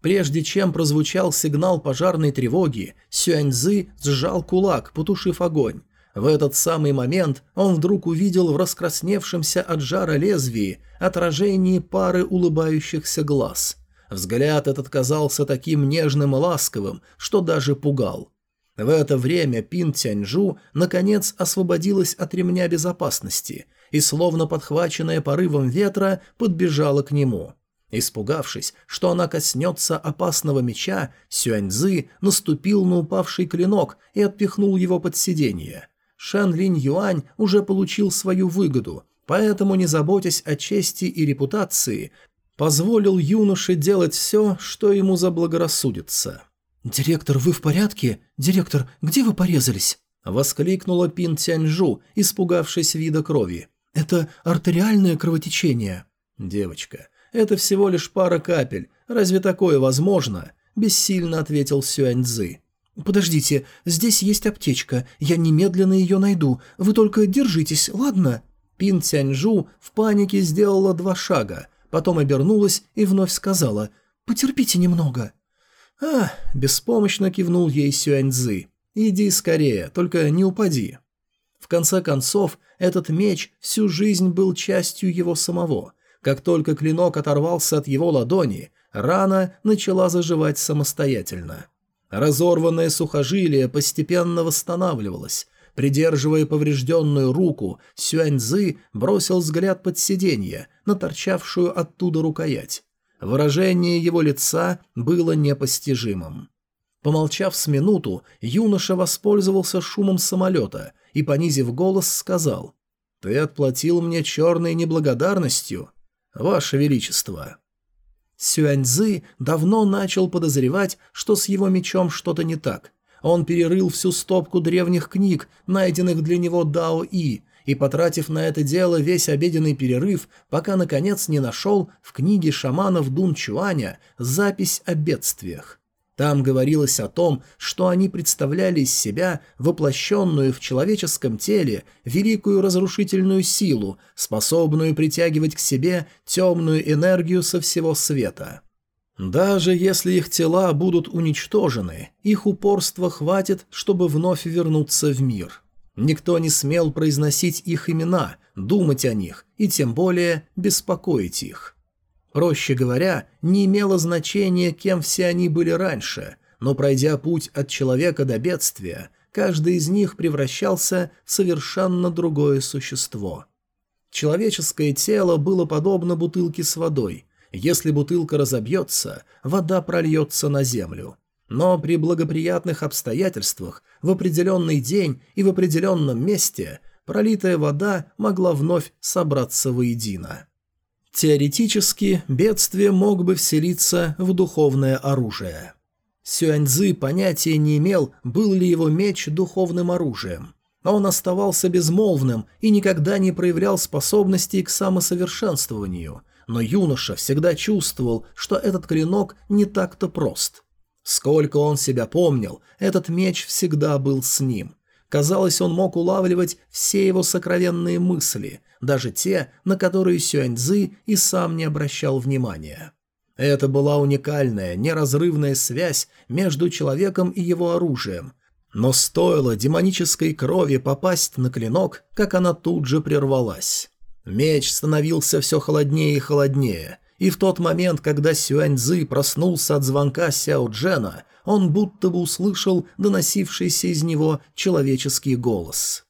Прежде чем прозвучал сигнал пожарной тревоги, Сюаньзы сжал кулак, потушив огонь. В этот самый момент он вдруг увидел в раскрасневшемся от жара лезвии отражение пары улыбающихся глаз. Взгляд этот казался таким нежным и ласковым, что даже пугал. В это время Пин Тяньжу наконец освободилась от ремня безопасности и, словно подхваченная порывом ветра, подбежала к нему – Испугавшись, что она коснется опасного меча, Сюаньзы наступил на упавший клинок и отпихнул его под сиденье. Шан Линь Юань уже получил свою выгоду, поэтому, не заботясь о чести и репутации, позволил юноше делать все, что ему заблагорассудится. «Директор, вы в порядке? Директор, где вы порезались?» – воскликнула Пин Тяньжу, испугавшись вида крови. «Это артериальное кровотечение». «Девочка, это всего лишь пара капель. Разве такое возможно?» – бессильно ответил Сюаньцзы. «Подождите, здесь есть аптечка. Я немедленно ее найду. Вы только держитесь, ладно?» Пин Тяньжу в панике сделала два шага, потом обернулась и вновь сказала «Потерпите немного». «А!» – беспомощно кивнул ей Сюаньцзы. «Иди скорее, только не упади». В конце концов, этот меч всю жизнь был частью его самого – как только клинок оторвался от его ладони, рана начала заживать самостоятельно. Разорванное сухожилие постепенно восстанавливалось. Придерживая поврежденную руку, Сюаньзы бросил взгляд под сиденье, на торчавшую оттуда рукоять. Выражение его лица было непостижимым. Помолчав с минуту, юноша воспользовался шумом самолета и, понизив голос, сказал «Ты отплатил мне черной неблагодарностью?» Ваше Величество!» Сюаньзы давно начал подозревать, что с его мечом что-то не так. Он перерыл всю стопку древних книг, найденных для него Дао И, и, потратив на это дело весь обеденный перерыв, пока, наконец, не нашел в книге шаманов Дун Чуаня запись о бедствиях. Там говорилось о том, что они представляли из себя воплощенную в человеческом теле великую разрушительную силу, способную притягивать к себе темную энергию со всего света. Даже если их тела будут уничтожены, их упорства хватит, чтобы вновь вернуться в мир. Никто не смел произносить их имена, думать о них и тем более беспокоить их. Проще говоря, не имело значения, кем все они были раньше, но пройдя путь от человека до бедствия, каждый из них превращался в совершенно другое существо. Человеческое тело было подобно бутылке с водой. Если бутылка разобьется, вода прольется на землю. Но при благоприятных обстоятельствах, в определенный день и в определенном месте пролитая вода могла вновь собраться воедино. Теоретически, бедствие мог бы вселиться в духовное оружие. Сюаньзы понятия не имел, был ли его меч духовным оружием. но Он оставался безмолвным и никогда не проявлял способностей к самосовершенствованию, но юноша всегда чувствовал, что этот клинок не так-то прост. Сколько он себя помнил, этот меч всегда был с ним – Казалось, он мог улавливать все его сокровенные мысли, даже те, на которые Сюаньзы и сам не обращал внимания. Это была уникальная, неразрывная связь между человеком и его оружием. Но стоило демонической крови попасть на клинок, как она тут же прервалась. Меч становился все холоднее и холоднее, и в тот момент, когда Сюаньзы проснулся от звонка Сяо Джена, он будто бы услышал доносившийся из него человеческий голос.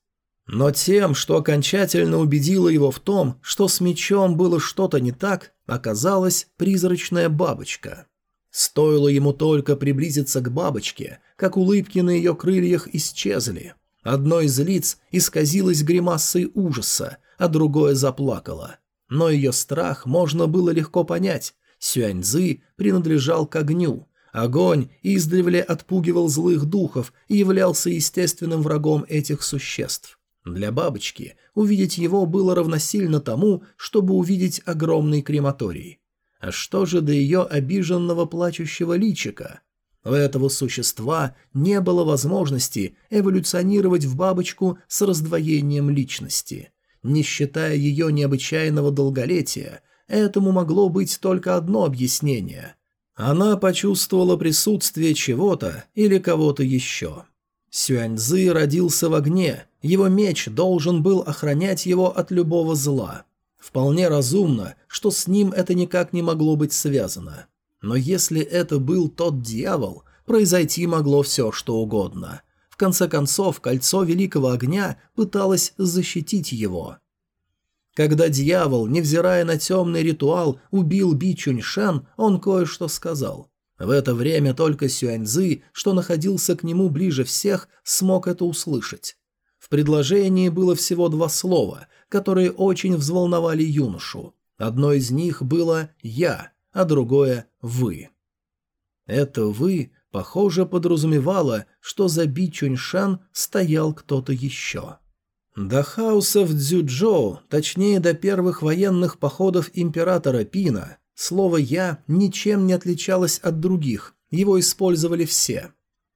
Но тем, что окончательно убедило его в том, что с мечом было что-то не так, оказалась призрачная бабочка. Стоило ему только приблизиться к бабочке, как улыбки на ее крыльях исчезли. Одно из лиц исказилось гримасой ужаса, а другое заплакало. Но ее страх можно было легко понять. Сюаньзы принадлежал к огню, Огонь издревле отпугивал злых духов и являлся естественным врагом этих существ. Для бабочки увидеть его было равносильно тому, чтобы увидеть огромный крематорий. А что же до ее обиженного плачущего личика? У этого существа не было возможности эволюционировать в бабочку с раздвоением личности. Не считая ее необычайного долголетия, этому могло быть только одно объяснение – она почувствовала присутствие чего-то или кого-то еще. Сюаньзы родился в огне, его меч должен был охранять его от любого зла. Вполне разумно, что с ним это никак не могло быть связано. Но если это был тот дьявол, произойти могло все, что угодно. В конце концов, кольцо Великого Огня пыталось защитить его. Когда дьявол, невзирая на темный ритуал, убил Би Чуньшан, он кое-что сказал. В это время только Сюаньзы, что находился к нему ближе всех, смог это услышать. В предложении было всего два слова, которые очень взволновали юношу. Одно из них было «я», а другое «вы». Это «вы» похоже подразумевало, что за Би Чуньшан стоял кто-то еще. До хаоса в Дзюджоу, точнее до первых военных походов императора Пина, слово «я» ничем не отличалось от других, его использовали все.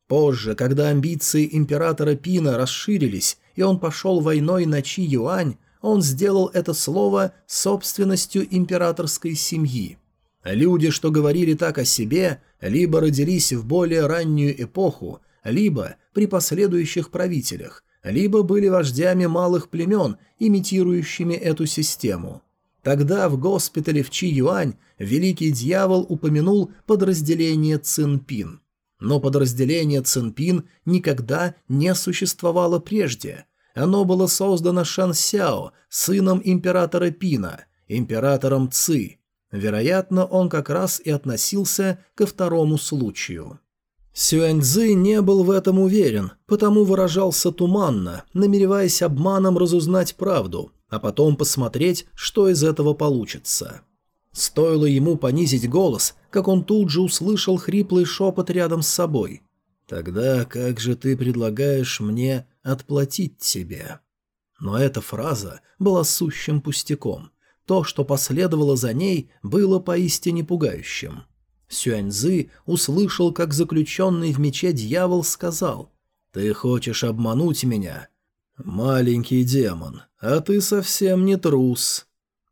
Позже, когда амбиции императора Пина расширились, и он пошел войной на Чи Юань, он сделал это слово собственностью императорской семьи. Люди, что говорили так о себе, либо родились в более раннюю эпоху, либо при последующих правителях – либо были вождями малых племен, имитирующими эту систему. Тогда в госпитале в Чи-Юань великий дьявол упомянул подразделение Цинпин. Но подразделение Цинпин никогда не существовало прежде. Оно было создано Шан Сяо, сыном императора Пина, императором Ци. Вероятно, он как раз и относился ко второму случаю. Сюэньцзы не был в этом уверен, потому выражался туманно, намереваясь обманом разузнать правду, а потом посмотреть, что из этого получится. Стоило ему понизить голос, как он тут же услышал хриплый шепот рядом с собой. «Тогда как же ты предлагаешь мне отплатить тебе?» Но эта фраза была сущим пустяком. То, что последовало за ней, было поистине пугающим. Сюаньзы услышал, как заключенный в мече дьявол сказал «Ты хочешь обмануть меня?» «Маленький демон, а ты совсем не трус».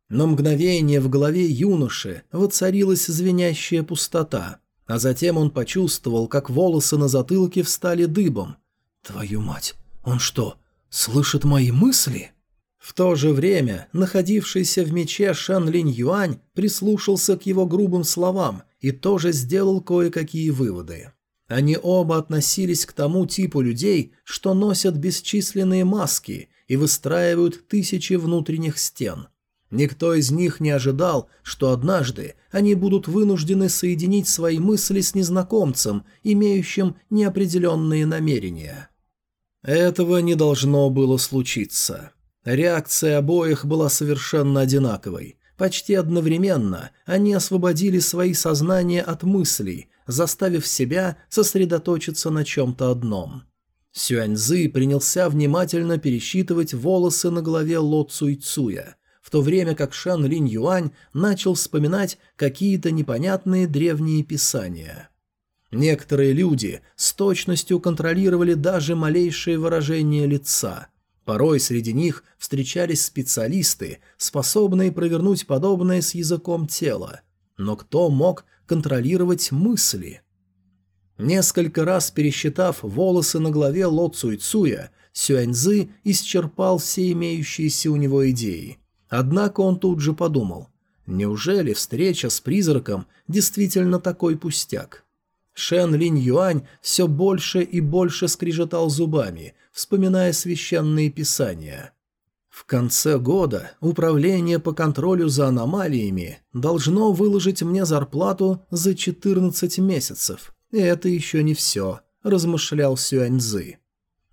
На мгновение в голове юноши воцарилась звенящая пустота, а затем он почувствовал, как волосы на затылке встали дыбом. «Твою мать, он что, слышит мои мысли?» В то же время находившийся в мече Шан Линь Юань прислушался к его грубым словам – и тоже сделал кое-какие выводы. Они оба относились к тому типу людей, что носят бесчисленные маски и выстраивают тысячи внутренних стен. Никто из них не ожидал, что однажды они будут вынуждены соединить свои мысли с незнакомцем, имеющим неопределенные намерения. Этого не должно было случиться. Реакция обоих была совершенно одинаковой. Почти одновременно они освободили свои сознания от мыслей, заставив себя сосредоточиться на чем-то одном. Сюаньзы принялся внимательно пересчитывать волосы на голове Ло Цуй Цуя, в то время как Шан Лин Юань начал вспоминать какие-то непонятные древние писания. Некоторые люди с точностью контролировали даже малейшие выражения лица – Порой среди них встречались специалисты, способные провернуть подобное с языком тела. Но кто мог контролировать мысли? Несколько раз пересчитав волосы на голове Ло Цуйцуя, Сюаньзы исчерпал все имеющиеся у него идеи. Однако он тут же подумал, неужели встреча с призраком действительно такой пустяк? Шен Линь Юань все больше и больше скрежетал зубами, вспоминая священные писания. В конце года Управление по контролю за аномалиями должно выложить мне зарплату за 14 месяцев, и это еще не все, размышлял Сюаньзы.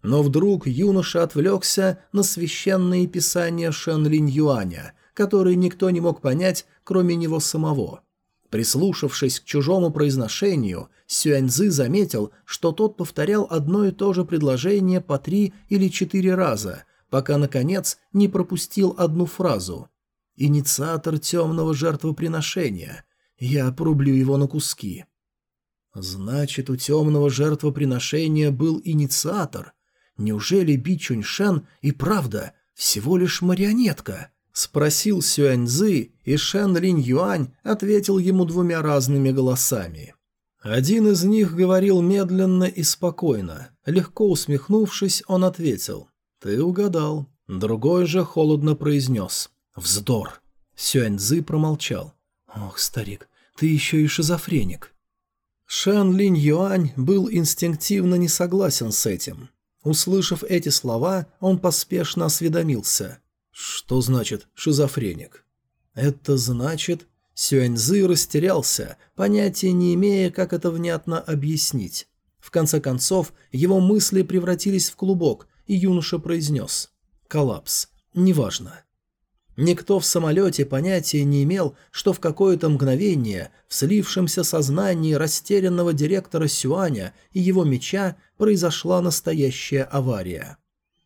Но вдруг юноша отвлекся на священные писания Шенлин Юаня, которые никто не мог понять, кроме него самого – Прислушавшись к чужому произношению, Сюаньзы заметил, что тот повторял одно и то же предложение по три или четыре раза, пока, наконец, не пропустил одну фразу. «Инициатор темного жертвоприношения. Я порублю его на куски». Значит, у темного жертвоприношения был инициатор. Неужели Би Чунь Шен и правда всего лишь марионетка?» Спросил Сюаньзы, и Шэн Линь Юань ответил ему двумя разными голосами. Один из них говорил медленно и спокойно. Легко усмехнувшись, он ответил. «Ты угадал». Другой же холодно произнес. «Вздор». Сюаньзы промолчал. «Ох, старик, ты еще и шизофреник». Шэн Линь Юань был инстинктивно не согласен с этим. Услышав эти слова, он поспешно осведомился. Что значит «шизофреник»? Это значит... Сюэньзы растерялся, понятия не имея, как это внятно объяснить. В конце концов, его мысли превратились в клубок, и юноша произнес «Коллапс. Неважно». Никто в самолете понятия не имел, что в какое-то мгновение в слившемся сознании растерянного директора Сюаня и его меча произошла настоящая авария.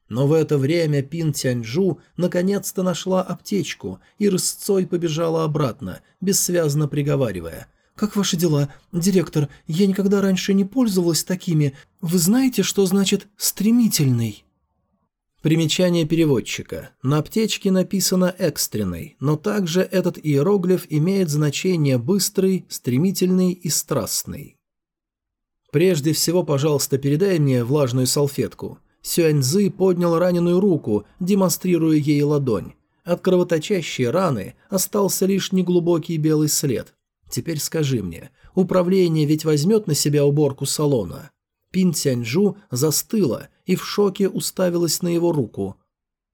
Но в это время Пин Тяньжу наконец-то нашла аптечку и рысцой побежала обратно, бессвязно приговаривая. «Как ваши дела? Директор, я никогда раньше не пользовалась такими. Вы знаете, что значит «стремительный»?» Примечание переводчика. На аптечке написано «экстренный», но также этот иероглиф имеет значение «быстрый», «стремительный» и «страстный». «Прежде всего, пожалуйста, передай мне влажную салфетку», Сюаньзы поднял раненую руку, демонстрируя ей ладонь. От кровоточащей раны остался лишь неглубокий белый след. Теперь скажи мне, управление ведь возьмет на себя уборку салона? Пин Тяньжу застыла и в шоке уставилась на его руку.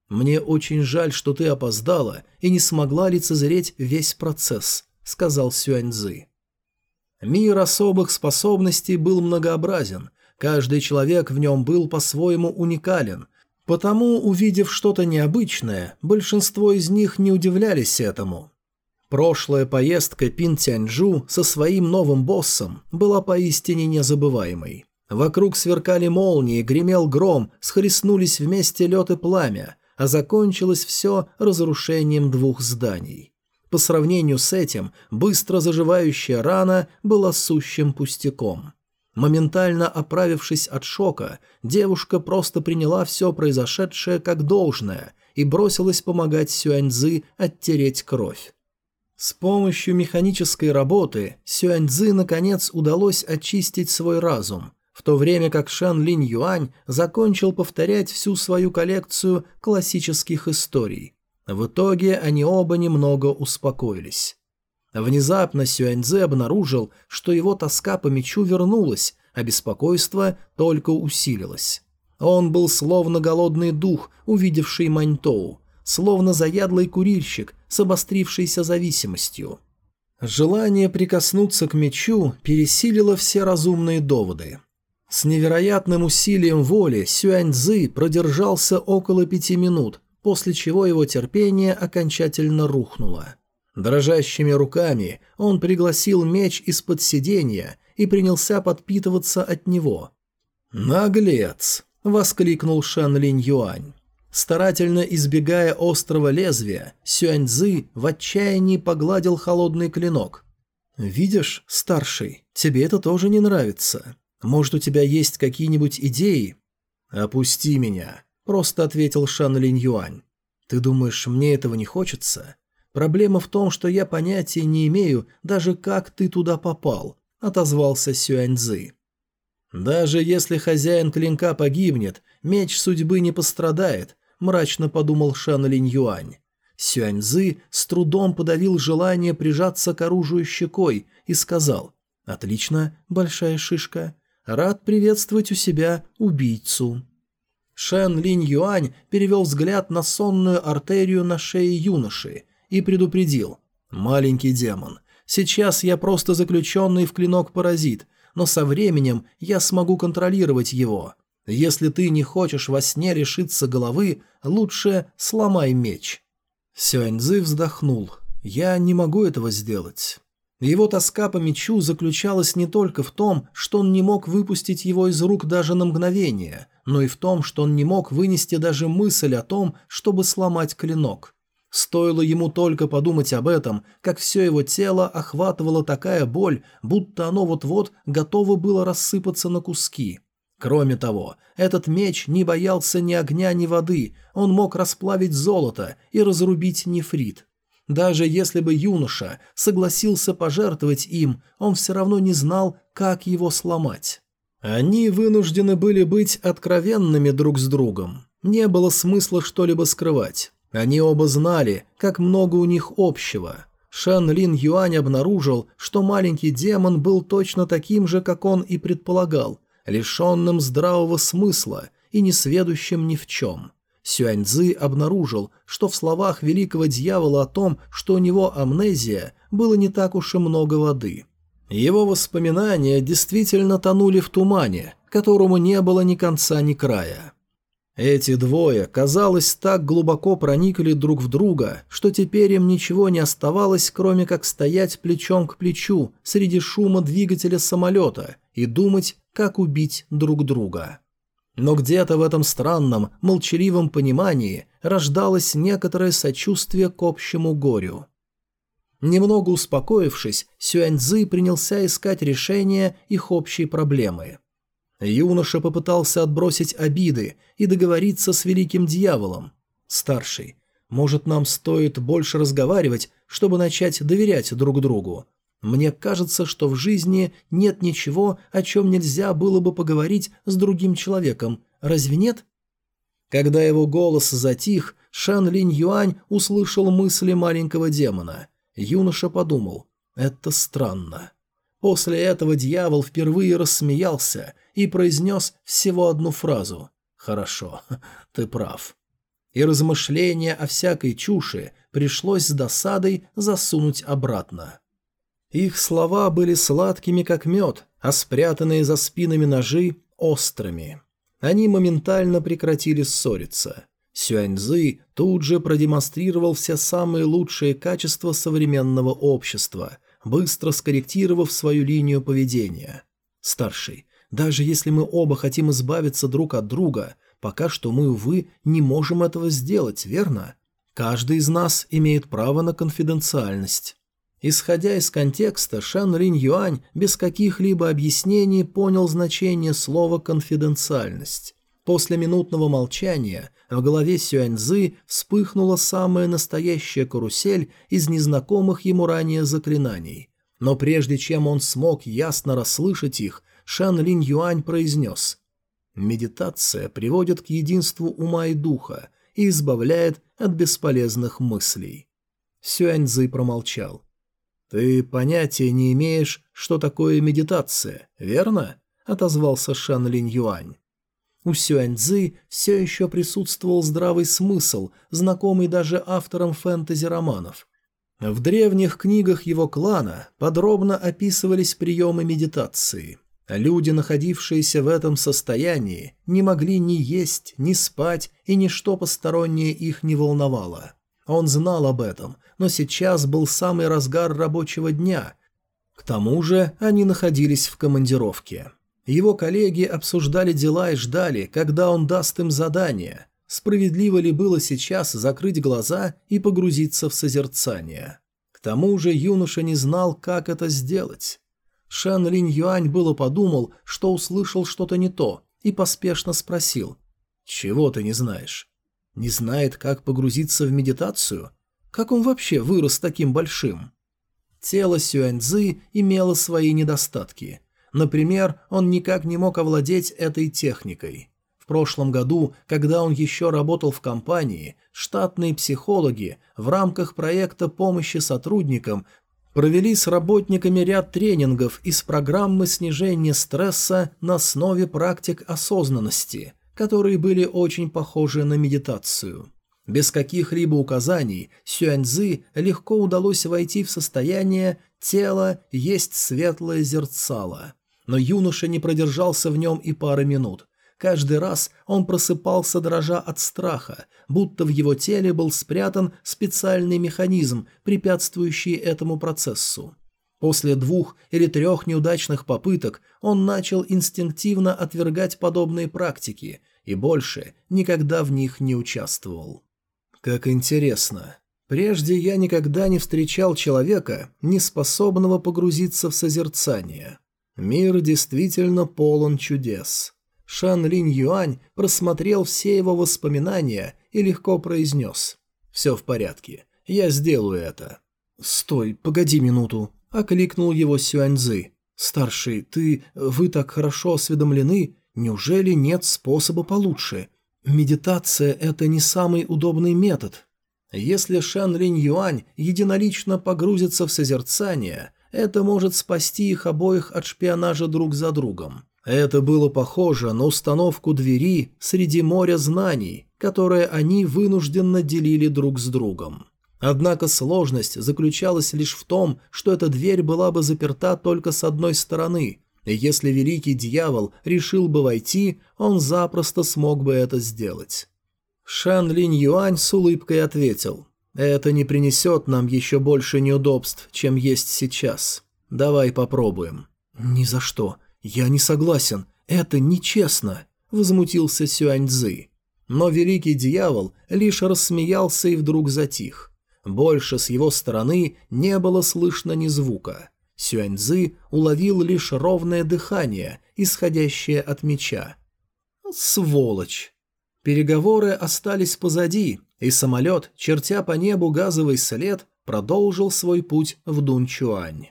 «Мне очень жаль, что ты опоздала и не смогла лицезреть весь процесс», — сказал Сюаньзы. Мир особых способностей был многообразен — Каждый человек в нем был по-своему уникален, потому, увидев что-то необычное, большинство из них не удивлялись этому. Прошлая поездка Пин Тяньчжу со своим новым боссом была поистине незабываемой. Вокруг сверкали молнии, гремел гром, схлестнулись вместе лед и пламя, а закончилось все разрушением двух зданий. По сравнению с этим, быстро заживающая рана была сущим пустяком. Моментально оправившись от шока, девушка просто приняла все произошедшее как должное и бросилась помогать Сюаньзы оттереть кровь. С помощью механической работы Сюаньзы наконец удалось очистить свой разум, в то время как Шан Линь Юань закончил повторять всю свою коллекцию классических историй. В итоге они оба немного успокоились. Внезапно Сюаньзе обнаружил, что его тоска по мечу вернулась, а беспокойство только усилилось. Он был словно голодный дух, увидевший Маньтоу, словно заядлый курильщик с обострившейся зависимостью. Желание прикоснуться к мечу пересилило все разумные доводы. С невероятным усилием воли Сюаньзы продержался около пяти минут, после чего его терпение окончательно рухнуло. Дрожащими руками он пригласил меч из-под сиденья и принялся подпитываться от него. «Наглец!» – воскликнул Шан Линь Юань. Старательно избегая острого лезвия, Сюаньзы в отчаянии погладил холодный клинок. «Видишь, старший, тебе это тоже не нравится. Может, у тебя есть какие-нибудь идеи?» «Опусти меня», – просто ответил Шан Линь Юань. «Ты думаешь, мне этого не хочется?» «Проблема в том, что я понятия не имею, даже как ты туда попал», — отозвался Сюаньзы. «Даже если хозяин клинка погибнет, меч судьбы не пострадает», — мрачно подумал Шан Линь Юань. Сюаньзы с трудом подавил желание прижаться к оружию щекой и сказал «Отлично, большая шишка, рад приветствовать у себя убийцу». Шэн Линь Юань перевел взгляд на сонную артерию на шее юноши и предупредил. «Маленький демон, сейчас я просто заключенный в клинок паразит, но со временем я смогу контролировать его. Если ты не хочешь во сне лишиться головы, лучше сломай меч». Сюаньзы вздохнул. «Я не могу этого сделать». Его тоска по мечу заключалась не только в том, что он не мог выпустить его из рук даже на мгновение, но и в том, что он не мог вынести даже мысль о том, чтобы сломать клинок. Стоило ему только подумать об этом, как все его тело охватывала такая боль, будто оно вот-вот готово было рассыпаться на куски. Кроме того, этот меч не боялся ни огня, ни воды, он мог расплавить золото и разрубить нефрит. Даже если бы юноша согласился пожертвовать им, он все равно не знал, как его сломать. Они вынуждены были быть откровенными друг с другом. Не было смысла что-либо скрывать. Они оба знали, как много у них общего. Шан Лин Юань обнаружил, что маленький демон был точно таким же, как он и предполагал, лишенным здравого смысла и несведущим ни в чем. Сюань Цзы обнаружил, что в словах великого дьявола о том, что у него амнезия, было не так уж и много воды. Его воспоминания действительно тонули в тумане, которому не было ни конца, ни края. Эти двое, казалось, так глубоко проникли друг в друга, что теперь им ничего не оставалось, кроме как стоять плечом к плечу среди шума двигателя самолета и думать, как убить друг друга. Но где-то в этом странном, молчаливом понимании рождалось некоторое сочувствие к общему горю. Немного успокоившись, Сюаньзы принялся искать решение их общей проблемы. Юноша попытался отбросить обиды и договориться с великим дьяволом. Старший, может, нам стоит больше разговаривать, чтобы начать доверять друг другу? Мне кажется, что в жизни нет ничего, о чем нельзя было бы поговорить с другим человеком, разве нет? Когда его голос затих, Шан Линь Юань услышал мысли маленького демона. Юноша подумал, это странно. После этого дьявол впервые рассмеялся – и произнес всего одну фразу «Хорошо, ты прав». И размышления о всякой чуши пришлось с досадой засунуть обратно. Их слова были сладкими, как мед, а спрятанные за спинами ножи – острыми. Они моментально прекратили ссориться. Сюаньзы тут же продемонстрировал все самые лучшие качества современного общества, быстро скорректировав свою линию поведения. «Старший, даже если мы оба хотим избавиться друг от друга, пока что мы, увы, не можем этого сделать, верно? Каждый из нас имеет право на конфиденциальность. Исходя из контекста, Шан Рин Юань без каких-либо объяснений понял значение слова «конфиденциальность». После минутного молчания в голове Сюаньзы вспыхнула самая настоящая карусель из незнакомых ему ранее заклинаний. Но прежде чем он смог ясно расслышать их, Шан Линь Юань произнес «Медитация приводит к единству ума и духа и избавляет от бесполезных мыслей». Сюаньзы промолчал. «Ты понятия не имеешь, что такое медитация, верно?» – отозвался Шан Линь Юань. У Сюаньцзы все еще присутствовал здравый смысл, знакомый даже авторам фэнтези-романов. В древних книгах его клана подробно описывались приемы медитации. А люди, находившиеся в этом состоянии, не могли ни есть, ни спать, и ничто постороннее их не волновало. Он знал об этом, но сейчас был самый разгар рабочего дня. К тому же они находились в командировке. Его коллеги обсуждали дела и ждали, когда он даст им задание. Справедливо ли было сейчас закрыть глаза и погрузиться в созерцание? К тому же юноша не знал, как это сделать. Шэн Линь Юань было подумал, что услышал что-то не то, и поспешно спросил. «Чего ты не знаешь?» «Не знает, как погрузиться в медитацию? Как он вообще вырос таким большим?» Тело Сюань Цзы имело свои недостатки. Например, он никак не мог овладеть этой техникой. В прошлом году, когда он еще работал в компании, штатные психологи в рамках проекта помощи сотрудникам провели с работниками ряд тренингов из программы снижения стресса на основе практик осознанности, которые были очень похожи на медитацию. Без каких-либо указаний Сюаньзы легко удалось войти в состояние «тело есть светлое зерцало». Но юноша не продержался в нем и пары минут. Каждый раз он просыпался, дрожа от страха, будто в его теле был спрятан специальный механизм, препятствующий этому процессу. После двух или трех неудачных попыток он начал инстинктивно отвергать подобные практики и больше никогда в них не участвовал. Как интересно. Прежде я никогда не встречал человека, не способного погрузиться в созерцание. Мир действительно полон чудес. Шан Лин Юань просмотрел все его воспоминания и легко произнес. «Все в порядке. Я сделаю это». «Стой, погоди минуту», — окликнул его Сюаньзы. «Старший, ты... вы так хорошо осведомлены. Неужели нет способа получше? Медитация — это не самый удобный метод». Если Шэн Линь Юань единолично погрузится в созерцание, это может спасти их обоих от шпионажа друг за другом. Это было похоже на установку двери среди моря знаний, которое они вынужденно делили друг с другом. Однако сложность заключалась лишь в том, что эта дверь была бы заперта только с одной стороны, и если великий дьявол решил бы войти, он запросто смог бы это сделать. Шан Линь Юань с улыбкой ответил, «Это не принесет нам еще больше неудобств, чем есть сейчас. Давай попробуем». «Ни за что. Я не согласен. Это нечестно», — возмутился Сюань Цзы но великий дьявол лишь рассмеялся и вдруг затих. Больше с его стороны не было слышно ни звука. Сюаньзы уловил лишь ровное дыхание, исходящее от меча. «Сволочь!» Переговоры остались позади, и самолет, чертя по небу газовый след, продолжил свой путь в Дунчуань.